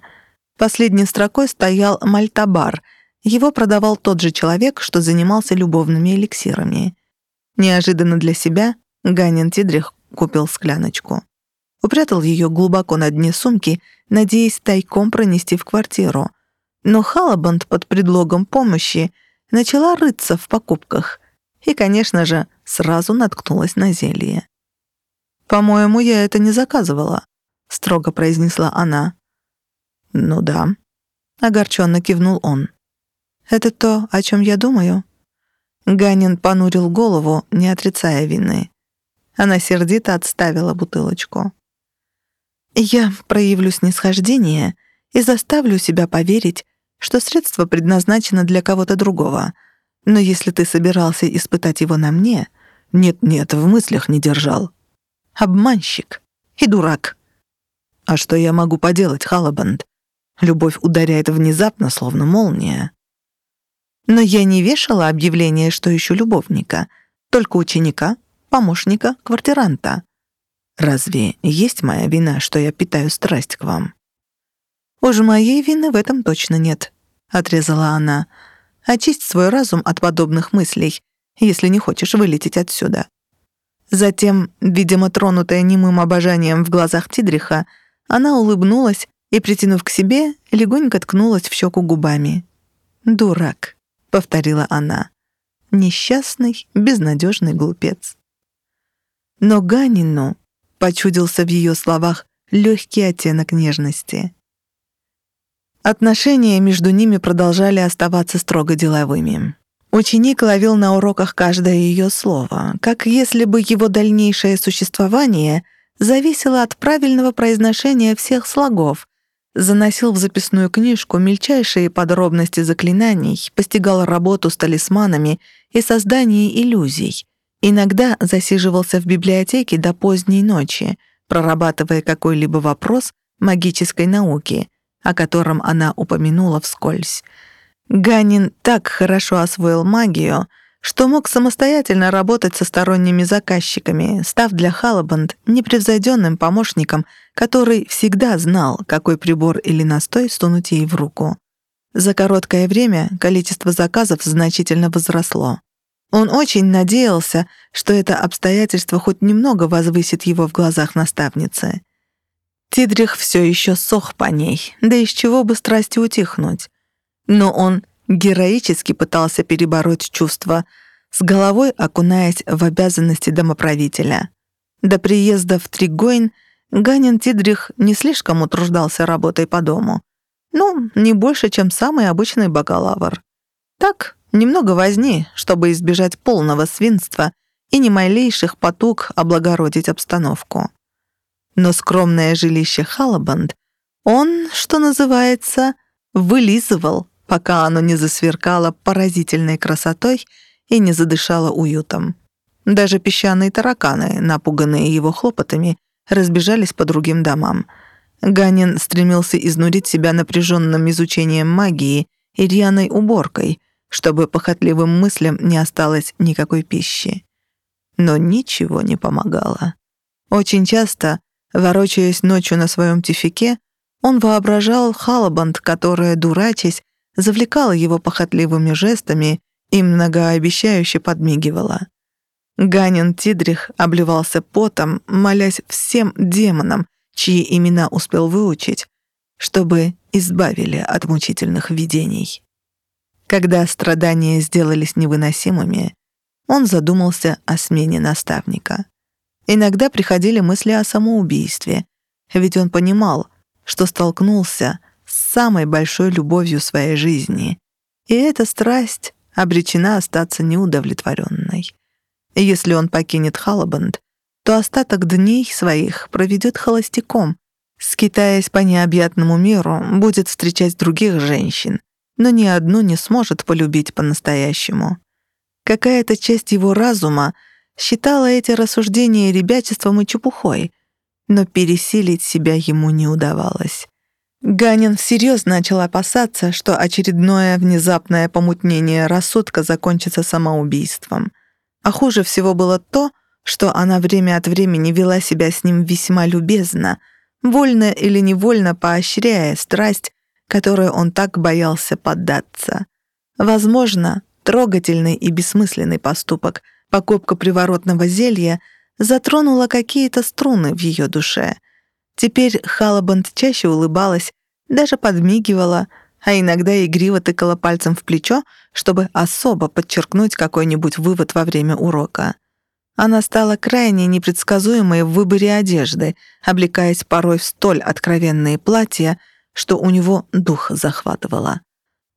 Последней строкой стоял мальтабар. Его продавал тот же человек, что занимался любовными эликсирами. Неожиданно для себя Ганин Тидрих купил скляночку. Упрятал ее глубоко на дне сумки, надеясь тайком пронести в квартиру. Но Халабанд под предлогом помощи начала рыться в покупках и, конечно же, сразу наткнулась на зелье. «По-моему, я это не заказывала», — строго произнесла она. «Ну да», — огорченно кивнул он. «Это то, о чем я думаю?» Ганин понурил голову, не отрицая вины. Она сердито отставила бутылочку. «Я проявлю снисхождение и заставлю себя поверить, что средство предназначено для кого-то другого. Но если ты собирался испытать его на мне, нет-нет, в мыслях не держал. Обманщик и дурак. А что я могу поделать, Халабанд? Любовь ударяет внезапно, словно молния. Но я не вешала объявление, что ищу любовника, только ученика, помощника, квартиранта. Разве есть моя вина, что я питаю страсть к вам? Уж моей вины в этом точно нет, отрезала она. Очисть свой разум от подобных мыслей, если не хочешь вылететь отсюда. Затем, видимо, тронутая немым обожанием в глазах Тидриха, она улыбнулась и, притянув к себе, легонько ткнулась в щеку губами. «Дурак», — повторила она. «Несчастный, безнадежный глупец». Но Ганину почудился в ее словах легкий оттенок нежности. Отношения между ними продолжали оставаться строго деловыми. Ученик ловил на уроках каждое ее слово, как если бы его дальнейшее существование зависело от правильного произношения всех слогов, заносил в записную книжку мельчайшие подробности заклинаний, постигал работу с талисманами и создание иллюзий. Иногда засиживался в библиотеке до поздней ночи, прорабатывая какой-либо вопрос магической науки, о котором она упомянула вскользь. Ганин так хорошо освоил магию, что мог самостоятельно работать со сторонними заказчиками, став для Халабанд непревзойденным помощником, который всегда знал, какой прибор или настой сунуть ей в руку. За короткое время количество заказов значительно возросло. Он очень надеялся, что это обстоятельство хоть немного возвысит его в глазах наставницы. Тидрих все еще сох по ней, да из чего бы страсти утихнуть. Но он героически пытался перебороть чувства, с головой окунаясь в обязанности домоправителя. До приезда в Тригойн Ганин Тидрих не слишком утруждался работой по дому. Ну, не больше, чем самый обычный бакалавр. Так, немного возни, чтобы избежать полного свинства и ни малейших потуг облагородить обстановку но скромное жилище Халабанд он, что называется, вылизывал, пока оно не засверкало поразительной красотой и не задышало уютом. Даже песчаные тараканы, напуганные его хлопотами, разбежались по другим домам. Ганин стремился изнурить себя напряженным изучением магии и рьяной уборкой, чтобы похотливым мыслям не осталось никакой пищи. Но ничего не помогало. Очень часто Ворочаясь ночью на своем тифике, он воображал Халабанд, которая, дурачась, завлекала его похотливыми жестами и многообещающе подмигивала. Ганин Тидрих обливался потом, молясь всем демонам, чьи имена успел выучить, чтобы избавили от мучительных видений. Когда страдания сделались невыносимыми, он задумался о смене наставника. Иногда приходили мысли о самоубийстве, ведь он понимал, что столкнулся с самой большой любовью своей жизни, и эта страсть обречена остаться неудовлетворенной. Если он покинет Халабанд, то остаток дней своих проведет холостяком, скитаясь по необъятному миру, будет встречать других женщин, но ни одну не сможет полюбить по-настоящему. Какая-то часть его разума считала эти рассуждения ребячеством и чепухой, но пересилить себя ему не удавалось. Ганин всерьез начал опасаться, что очередное внезапное помутнение рассудка закончится самоубийством. А хуже всего было то, что она время от времени вела себя с ним весьма любезно, вольно или невольно поощряя страсть, которой он так боялся поддаться. Возможно, трогательный и бессмысленный поступок, покупка приворотного зелья, затронула какие-то струны в ее душе. Теперь Халабанд чаще улыбалась, даже подмигивала, а иногда игриво тыкала пальцем в плечо, чтобы особо подчеркнуть какой-нибудь вывод во время урока. Она стала крайне непредсказуемой в выборе одежды, облекаясь порой в столь откровенные платья, что у него дух захватывало.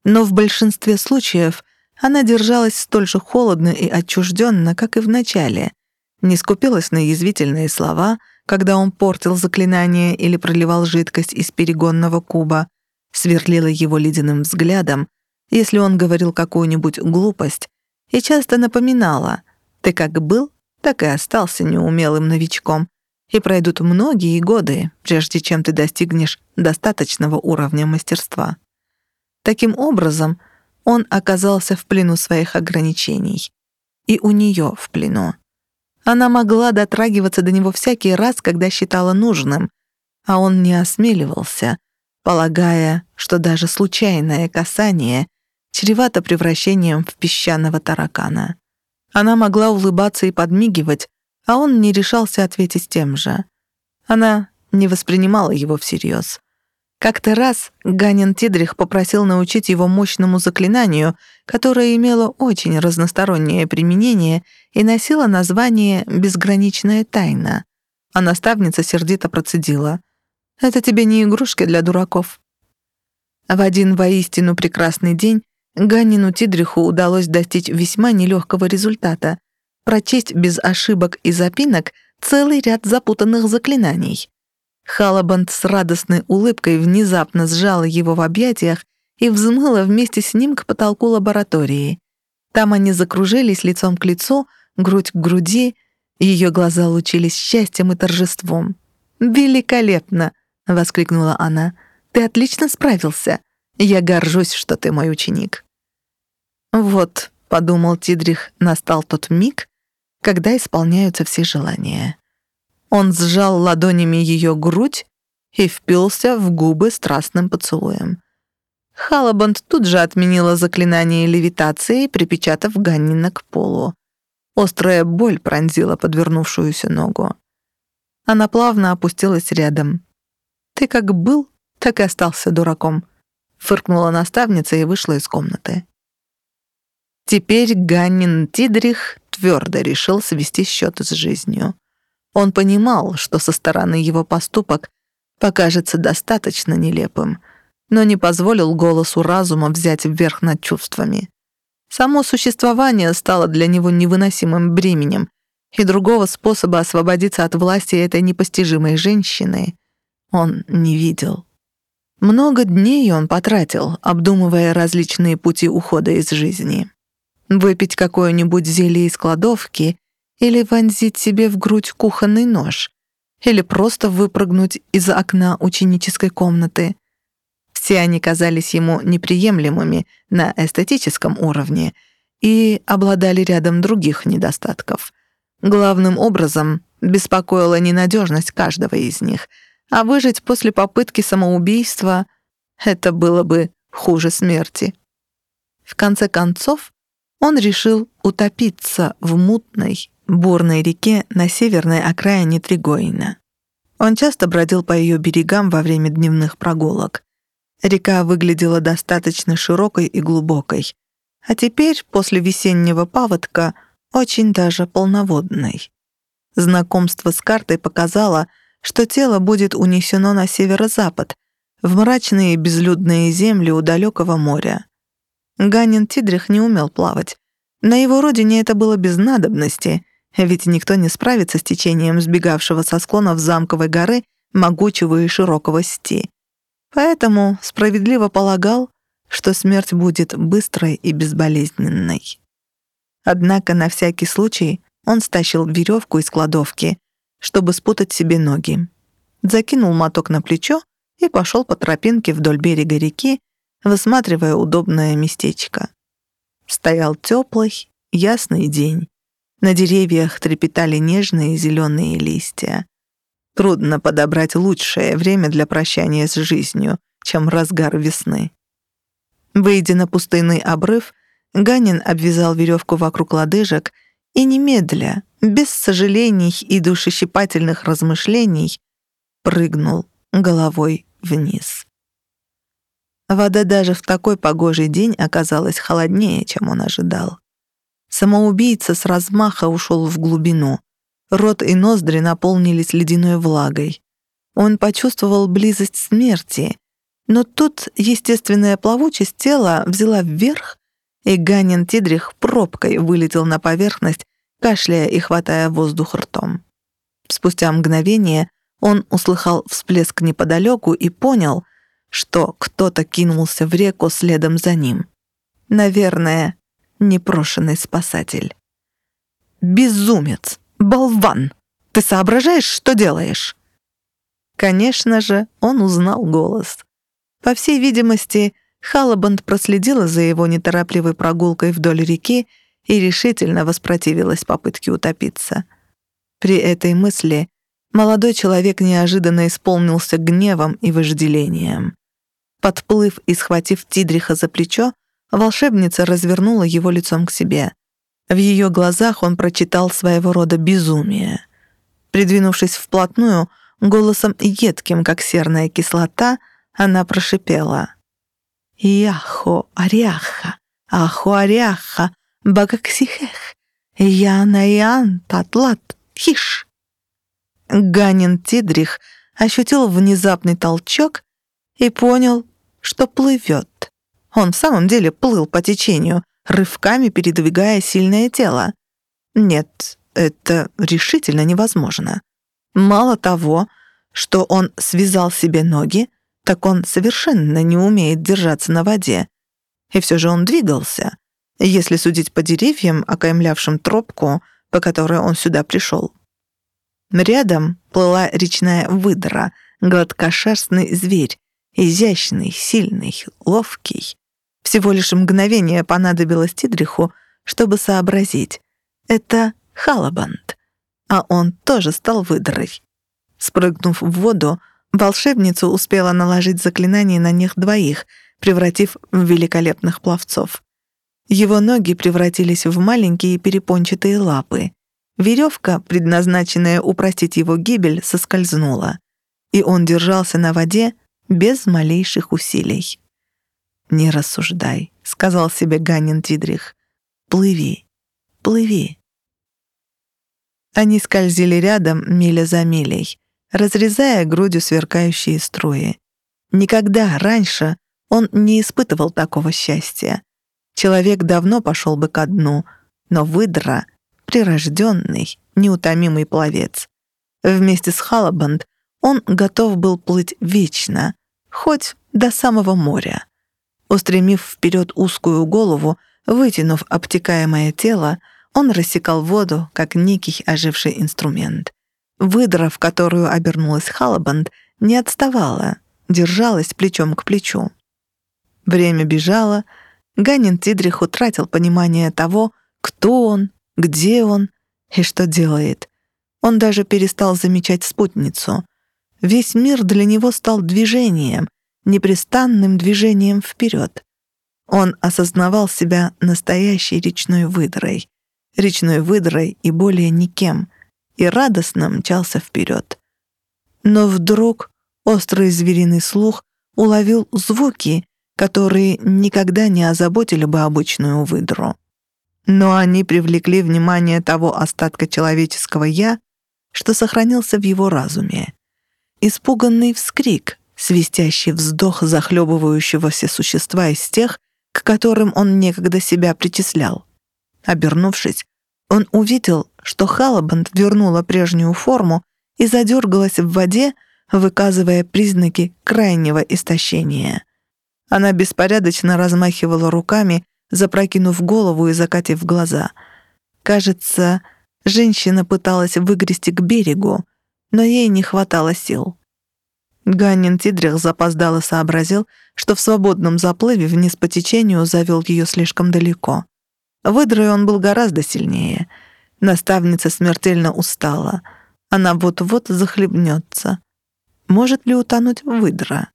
Но в большинстве случаев она держалась столь же холодно и отчужденно, как и в начале, не скупилась на язвительные слова, когда он портил заклинание или проливал жидкость из перегонного куба, сверлила его ледяным взглядом, если он говорил какую-нибудь глупость, и часто напоминала «ты как был, так и остался неумелым новичком, и пройдут многие годы, прежде чем ты достигнешь достаточного уровня мастерства». Таким образом, он оказался в плену своих ограничений. И у нее в плену. Она могла дотрагиваться до него всякий раз, когда считала нужным, а он не осмеливался, полагая, что даже случайное касание чревато превращением в песчаного таракана. Она могла улыбаться и подмигивать, а он не решался ответить тем же. Она не воспринимала его всерьез. Как-то раз Ганин Тидрих попросил научить его мощному заклинанию, которое имело очень разностороннее применение и носило название «Безграничная тайна». А наставница сердито процедила. «Это тебе не игрушки для дураков». В один воистину прекрасный день Ганнину Тидриху удалось достичь весьма нелегкого результата — прочесть без ошибок и запинок целый ряд запутанных заклинаний. Халабанд с радостной улыбкой внезапно сжала его в объятиях и взмыла вместе с ним к потолку лаборатории. Там они закружились лицом к лицу, грудь к груди, ее глаза лучились счастьем и торжеством. «Великолепно!» — воскликнула она. «Ты отлично справился. Я горжусь, что ты мой ученик». «Вот», — подумал Тидрих, — настал тот миг, когда исполняются все желания. Он сжал ладонями ее грудь и впился в губы страстным поцелуем. Халабанд тут же отменила заклинание левитации, припечатав Ганнина к полу. Острая боль пронзила подвернувшуюся ногу. Она плавно опустилась рядом. «Ты как был, так и остался дураком», — фыркнула наставница и вышла из комнаты. Теперь Ганнин Тидрих твердо решил свести счеты с жизнью. Он понимал, что со стороны его поступок покажется достаточно нелепым, но не позволил голосу разума взять вверх над чувствами. Само существование стало для него невыносимым бременем, и другого способа освободиться от власти этой непостижимой женщины он не видел. Много дней он потратил, обдумывая различные пути ухода из жизни. Выпить какое-нибудь зелье из кладовки или вонзить себе в грудь кухонный нож, или просто выпрыгнуть из окна ученической комнаты. Все они казались ему неприемлемыми на эстетическом уровне и обладали рядом других недостатков. Главным образом беспокоила ненадежность каждого из них, а выжить после попытки самоубийства — это было бы хуже смерти. В конце концов, он решил утопиться в мутной, бурной реке на северной окраине Тригоина. Он часто бродил по ее берегам во время дневных прогулок. Река выглядела достаточно широкой и глубокой, а теперь, после весеннего паводка, очень даже полноводной. Знакомство с картой показало, что тело будет унесено на северо-запад, в мрачные безлюдные земли у далекого моря. Ганин Тидрих не умел плавать. На его родине это было без надобности — ведь никто не справится с течением сбегавшего со склонов замковой горы могучего и широкого сти. Поэтому справедливо полагал, что смерть будет быстрой и безболезненной. Однако на всякий случай он стащил веревку из кладовки, чтобы спутать себе ноги. Закинул моток на плечо и пошел по тропинке вдоль берега реки, высматривая удобное местечко. Стоял теплый, ясный день. На деревьях трепетали нежные зеленые листья. Трудно подобрать лучшее время для прощания с жизнью, чем разгар весны. Выйдя на пустынный обрыв, Ганин обвязал веревку вокруг лодыжек и немедля, без сожалений и душещипательных размышлений, прыгнул головой вниз. Вода даже в такой погожий день оказалась холоднее, чем он ожидал. Самоубийца с размаха ушел в глубину. Рот и ноздри наполнились ледяной влагой. Он почувствовал близость смерти, но тут естественная плавучесть тела взяла вверх, и Ганин Тидрих пробкой вылетел на поверхность, кашляя и хватая воздух ртом. Спустя мгновение он услыхал всплеск неподалеку и понял, что кто-то кинулся в реку следом за ним. Наверное, непрошенный спасатель. «Безумец! Болван! Ты соображаешь, что делаешь?» Конечно же, он узнал голос. По всей видимости, Халабанд проследила за его неторопливой прогулкой вдоль реки и решительно воспротивилась попытке утопиться. При этой мысли молодой человек неожиданно исполнился гневом и вожделением. Подплыв и схватив Тидриха за плечо, волшебница развернула его лицом к себе. В ее глазах он прочитал своего рода безумие. Придвинувшись вплотную, голосом едким, как серная кислота, она прошипела. «Яхо аряха, ахо аряха, багаксихех, ян татлат, хиш». Ганин Тидрих ощутил внезапный толчок и понял, что плывет. Он в самом деле плыл по течению, рывками передвигая сильное тело. Нет, это решительно невозможно. Мало того, что он связал себе ноги, так он совершенно не умеет держаться на воде. И все же он двигался, если судить по деревьям, окаймлявшим тропку, по которой он сюда пришел. Рядом плыла речная выдра, гладкошерстный зверь, изящный, сильный, ловкий. Всего лишь мгновение понадобилось Тидриху, чтобы сообразить. Это Халабанд, а он тоже стал выдрой. Спрыгнув в воду, волшебница успела наложить заклинание на них двоих, превратив в великолепных пловцов. Его ноги превратились в маленькие перепончатые лапы. Веревка, предназначенная упростить его гибель, соскользнула, и он держался на воде без малейших усилий. «Не рассуждай», — сказал себе Ганнин Дидрих. «Плыви, плыви». Они скользили рядом миля за милей, разрезая грудью сверкающие струи. Никогда раньше он не испытывал такого счастья. Человек давно пошел бы ко дну, но выдра — прирожденный, неутомимый пловец. Вместе с Халабанд он готов был плыть вечно, хоть до самого моря. Устремив вперед узкую голову, вытянув обтекаемое тело, он рассекал воду, как некий оживший инструмент. Выдра, в которую обернулась Халабанд, не отставала, держалась плечом к плечу. Время бежало, Ганин Тидрих утратил понимание того, кто он, где он и что делает. Он даже перестал замечать спутницу. Весь мир для него стал движением, непрестанным движением вперед. Он осознавал себя настоящей речной выдрой, речной выдрой и более никем, и радостно мчался вперед. Но вдруг острый звериный слух уловил звуки, которые никогда не озаботили бы обычную выдру. Но они привлекли внимание того остатка человеческого «я», что сохранился в его разуме. Испуганный вскрик, свистящий вздох захлебывающегося существа из тех, к которым он некогда себя причислял. Обернувшись, он увидел, что Халабанд вернула прежнюю форму и задергалась в воде, выказывая признаки крайнего истощения. Она беспорядочно размахивала руками, запрокинув голову и закатив глаза. Кажется, Женщина пыталась выгрести к берегу, но ей не хватало сил. Ганнин Тидрих запоздало сообразил, что в свободном заплыве вниз по течению завел ее слишком далеко. Выдрой он был гораздо сильнее. Наставница смертельно устала. Она вот-вот захлебнется. Может ли утонуть выдра?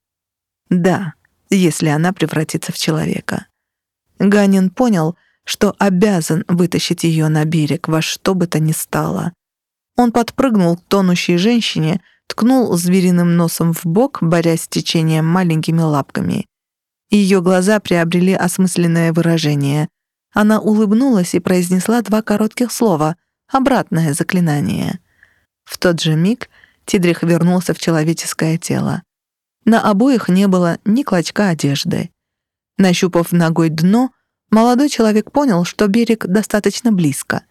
Да, если она превратится в человека. Ганин понял, что обязан вытащить ее на берег во что бы то ни стало. Он подпрыгнул к тонущей женщине, ткнул звериным носом в бок, борясь с течением маленькими лапками. Ее глаза приобрели осмысленное выражение. Она улыбнулась и произнесла два коротких слова — обратное заклинание. В тот же миг Тидрих вернулся в человеческое тело. На обоих не было ни клочка одежды. Нащупав ногой дно, молодой человек понял, что берег достаточно близко.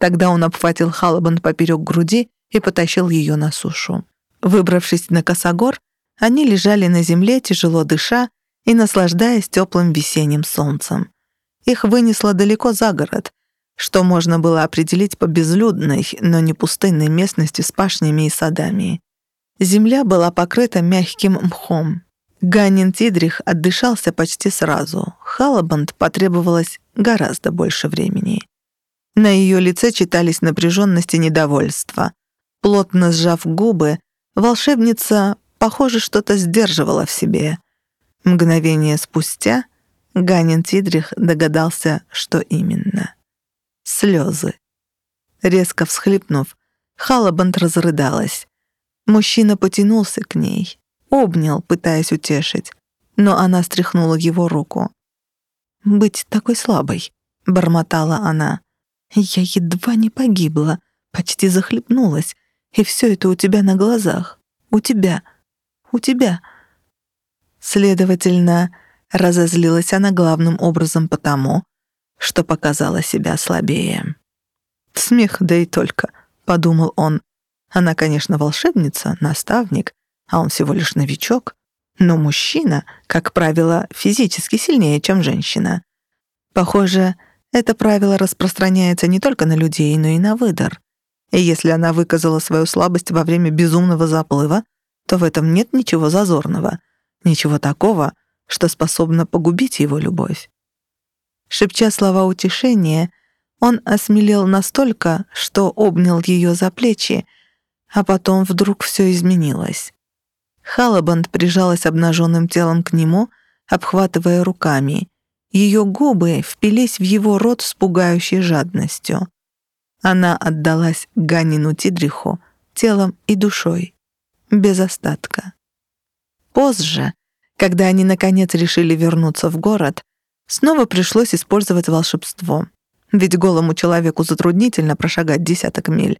Тогда он обхватил Халабан поперек груди и потащил ее на сушу. Выбравшись на косогор, они лежали на земле, тяжело дыша и наслаждаясь теплым весенним солнцем. Их вынесло далеко за город, что можно было определить по безлюдной, но не пустынной местности с пашнями и садами. Земля была покрыта мягким мхом. Ганнин Тидрих отдышался почти сразу. Халабанд потребовалось гораздо больше времени. На ее лице читались напряженность и недовольство. Плотно сжав губы, волшебница, похоже, что-то сдерживала в себе. Мгновение спустя Ганин Тидрих догадался, что именно. Слезы. Резко всхлипнув, Халабанд разрыдалась. Мужчина потянулся к ней, обнял, пытаясь утешить, но она стряхнула его руку. «Быть такой слабой», — бормотала она. «Я едва не погибла, почти захлебнулась, и все это у тебя на глазах. У тебя. У тебя». Следовательно, разозлилась она главным образом потому, что показала себя слабее. «Смех, да и только», — подумал он. «Она, конечно, волшебница, наставник, а он всего лишь новичок, но мужчина, как правило, физически сильнее, чем женщина. Похоже, это правило распространяется не только на людей, но и на выдор. И если она выказала свою слабость во время безумного заплыва, то в этом нет ничего зазорного, ничего такого, что способно погубить его любовь. Шепча слова утешения, он осмелел настолько, что обнял ее за плечи, а потом вдруг все изменилось. Халабанд прижалась обнаженным телом к нему, обхватывая руками. Ее губы впились в его рот с пугающей жадностью. Она отдалась Ганину Тидриху телом и душой, без остатка. Позже, когда они наконец решили вернуться в город, снова пришлось использовать волшебство. Ведь голому человеку затруднительно прошагать десяток миль.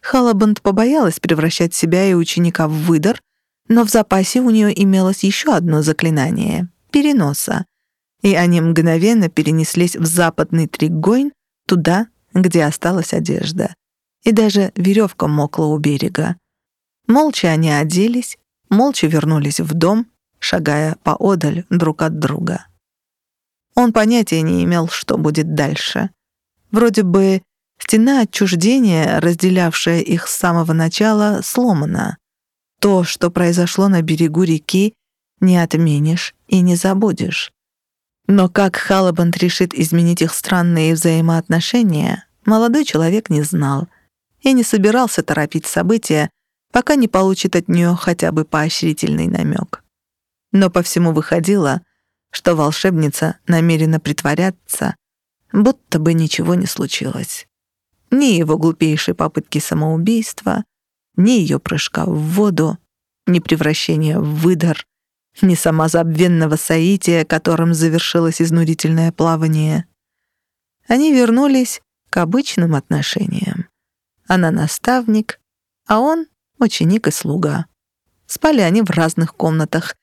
Халабанд побоялась превращать себя и ученика в выдор, но в запасе у нее имелось еще одно заклинание — переноса, и они мгновенно перенеслись в западный Тригойн, туда, где осталась одежда. И даже веревка мокла у берега. Молча они оделись, молча вернулись в дом, шагая поодаль друг от друга. Он понятия не имел, что будет дальше. Вроде бы стена отчуждения, разделявшая их с самого начала, сломана. То, что произошло на берегу реки, не отменишь и не забудешь. Но как Халабанд решит изменить их странные взаимоотношения, молодой человек не знал и не собирался торопить события, пока не получит от нее хотя бы поощрительный намек. Но по всему выходило, что волшебница намерена притворяться, будто бы ничего не случилось. Ни его глупейшей попытки самоубийства, ни ее прыжка в воду, ни превращения в выдор, ни самозабвенного соития, которым завершилось изнурительное плавание. Они вернулись к обычным отношениям. Она наставник, а он — ученик и слуга. Спали они в разных комнатах.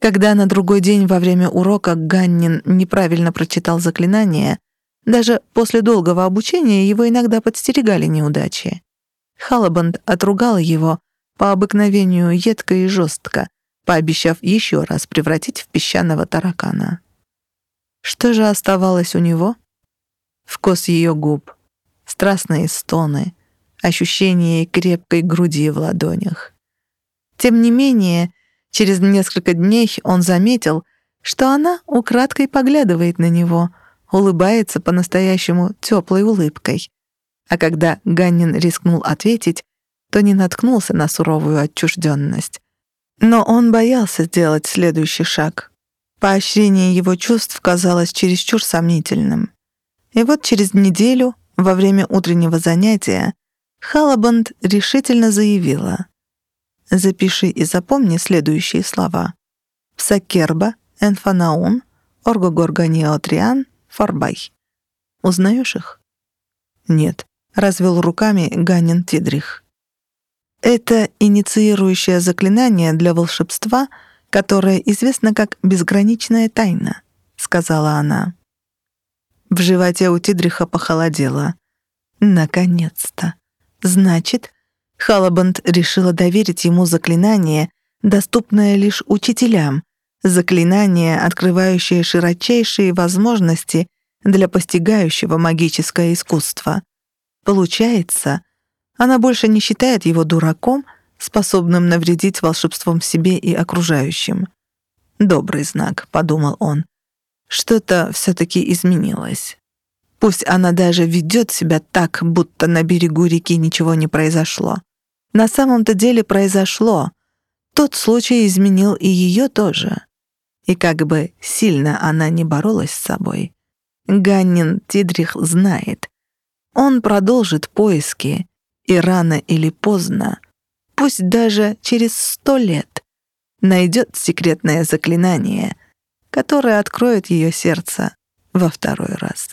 Когда на другой день во время урока Ганнин неправильно прочитал заклинание, даже после долгого обучения его иногда подстерегали неудачи. Халабанд отругала его по обыкновению едко и жестко, пообещав еще раз превратить в песчаного таракана. Что же оставалось у него? Вкус ее губ, страстные стоны, ощущение крепкой груди в ладонях. Тем не менее, через несколько дней он заметил, что она украдкой поглядывает на него, улыбается по-настоящему теплой улыбкой. А когда Ганнин рискнул ответить, то не наткнулся на суровую отчужденность. Но он боялся сделать следующий шаг. Поощрение его чувств казалось чересчур сомнительным. И вот через неделю, во время утреннего занятия, Халабанд решительно заявила. «Запиши и запомни следующие слова. Псакерба, энфанаун, оргогорганиотриан, фарбай. Узнаешь их?» «Нет», — развел руками Ганин Тидрих. Это инициирующее заклинание для волшебства, которое известно как «безграничная тайна», — сказала она. В животе у Тидриха похолодело. Наконец-то. Значит, Халабанд решила доверить ему заклинание, доступное лишь учителям, заклинание, открывающее широчайшие возможности для постигающего магическое искусство. Получается, она больше не считает его дураком, способным навредить волшебством себе и окружающим. «Добрый знак», — подумал он. «Что-то все-таки изменилось. Пусть она даже ведет себя так, будто на берегу реки ничего не произошло. На самом-то деле произошло. Тот случай изменил и ее тоже. И как бы сильно она не боролась с собой, Ганнин Тидрих знает. Он продолжит поиски, и рано или поздно, пусть даже через сто лет, найдет секретное заклинание, которое откроет ее сердце во второй раз.